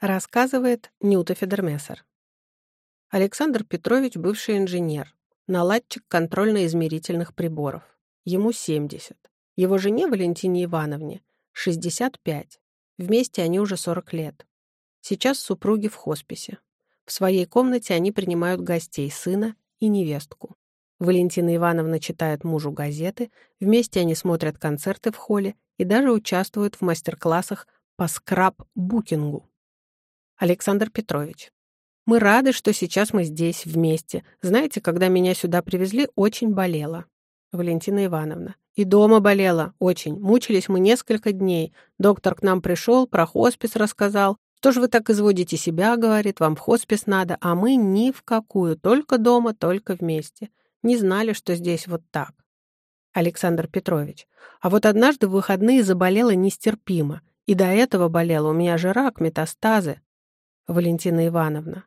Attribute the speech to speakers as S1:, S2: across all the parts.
S1: Рассказывает Нюта Федермессер. Александр Петрович – бывший инженер, наладчик контрольно-измерительных приборов. Ему 70. Его жене Валентине Ивановне 65. Вместе они уже 40 лет. Сейчас супруги в хосписе. В своей комнате они принимают гостей, сына и невестку. Валентина Ивановна читает мужу газеты, вместе они смотрят концерты в холле и даже участвуют в мастер-классах по скраб-букингу. Александр Петрович. Мы рады, что сейчас мы здесь, вместе. Знаете, когда меня сюда привезли, очень болела. Валентина Ивановна. И дома болела, очень. Мучились мы несколько дней. Доктор к нам пришел, про хоспис рассказал. Что же вы так изводите себя, говорит, вам в хоспис надо, а мы ни в какую, только дома, только вместе. Не знали, что здесь вот так. Александр Петрович. А вот однажды в выходные заболела нестерпимо. И до этого болела, у меня же рак, метастазы. Валентина Ивановна.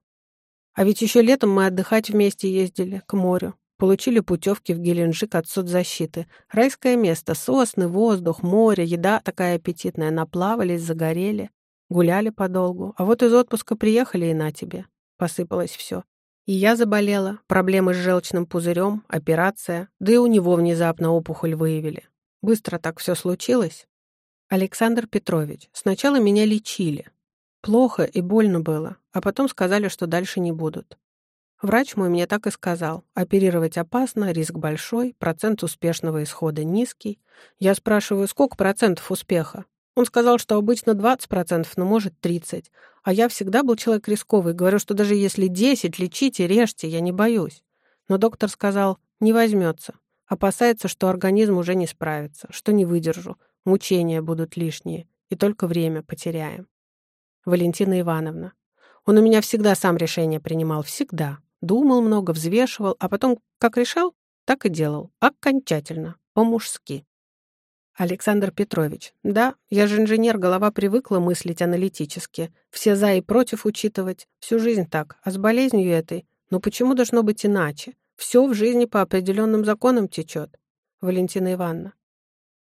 S1: А ведь еще летом мы отдыхать вместе ездили, к морю. Получили путевки в Геленджик от соцзащиты. Райское место, сосны, воздух, море, еда такая аппетитная. Наплавались, загорели, гуляли подолгу. А вот из отпуска приехали и на тебе. Посыпалось все. И я заболела, проблемы с желчным пузырем, операция, да и у него внезапно опухоль выявили. Быстро так все случилось. Александр Петрович, сначала меня лечили, Плохо и больно было, а потом сказали, что дальше не будут. Врач мой мне так и сказал. Оперировать опасно, риск большой, процент успешного исхода низкий. Я спрашиваю, сколько процентов успеха? Он сказал, что обычно 20%, но может 30%. А я всегда был человек рисковый. Говорю, что даже если 10, лечите, режьте, я не боюсь. Но доктор сказал, не возьмется. Опасается, что организм уже не справится, что не выдержу, мучения будут лишние, и только время потеряем. Валентина Ивановна. Он у меня всегда сам решение принимал, всегда. Думал много, взвешивал, а потом как решал, так и делал. Окончательно, по-мужски. Александр Петрович. Да, я же инженер, голова привыкла мыслить аналитически. Все за и против учитывать. Всю жизнь так. А с болезнью этой? Ну почему должно быть иначе? Все в жизни по определенным законам течет. Валентина Ивановна.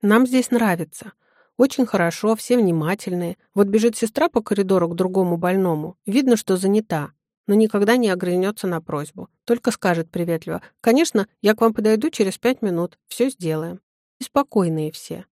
S1: Нам здесь нравится. Очень хорошо, все внимательные. Вот бежит сестра по коридору к другому больному. Видно, что занята, но никогда не оглянется на просьбу. Только скажет приветливо. «Конечно, я к вам подойду через пять минут. Все сделаем». И спокойные все.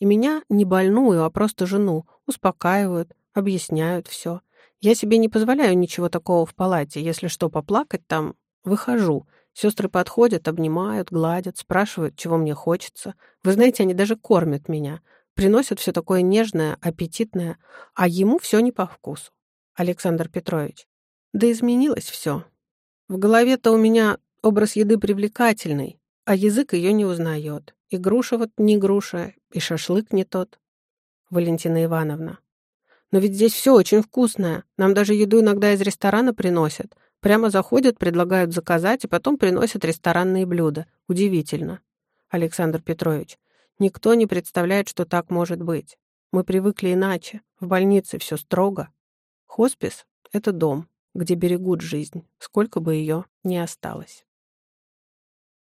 S1: И меня не больную, а просто жену. Успокаивают, объясняют все. Я себе не позволяю ничего такого в палате. Если что, поплакать там, выхожу. Сестры подходят, обнимают, гладят, спрашивают, чего мне хочется. Вы знаете, они даже кормят меня. Приносят все такое нежное, аппетитное, а ему все не по вкусу. Александр Петрович. Да изменилось все. В голове-то у меня образ еды привлекательный, а язык ее не узнает. И груша вот не груша, и шашлык не тот. Валентина Ивановна. Но ведь здесь все очень вкусное. Нам даже еду иногда из ресторана приносят. Прямо заходят, предлагают заказать, и потом приносят ресторанные блюда. Удивительно. Александр Петрович. Никто не представляет, что так может быть. Мы привыкли иначе. В больнице все строго. Хоспис — это дом, где берегут жизнь, сколько бы ее ни осталось.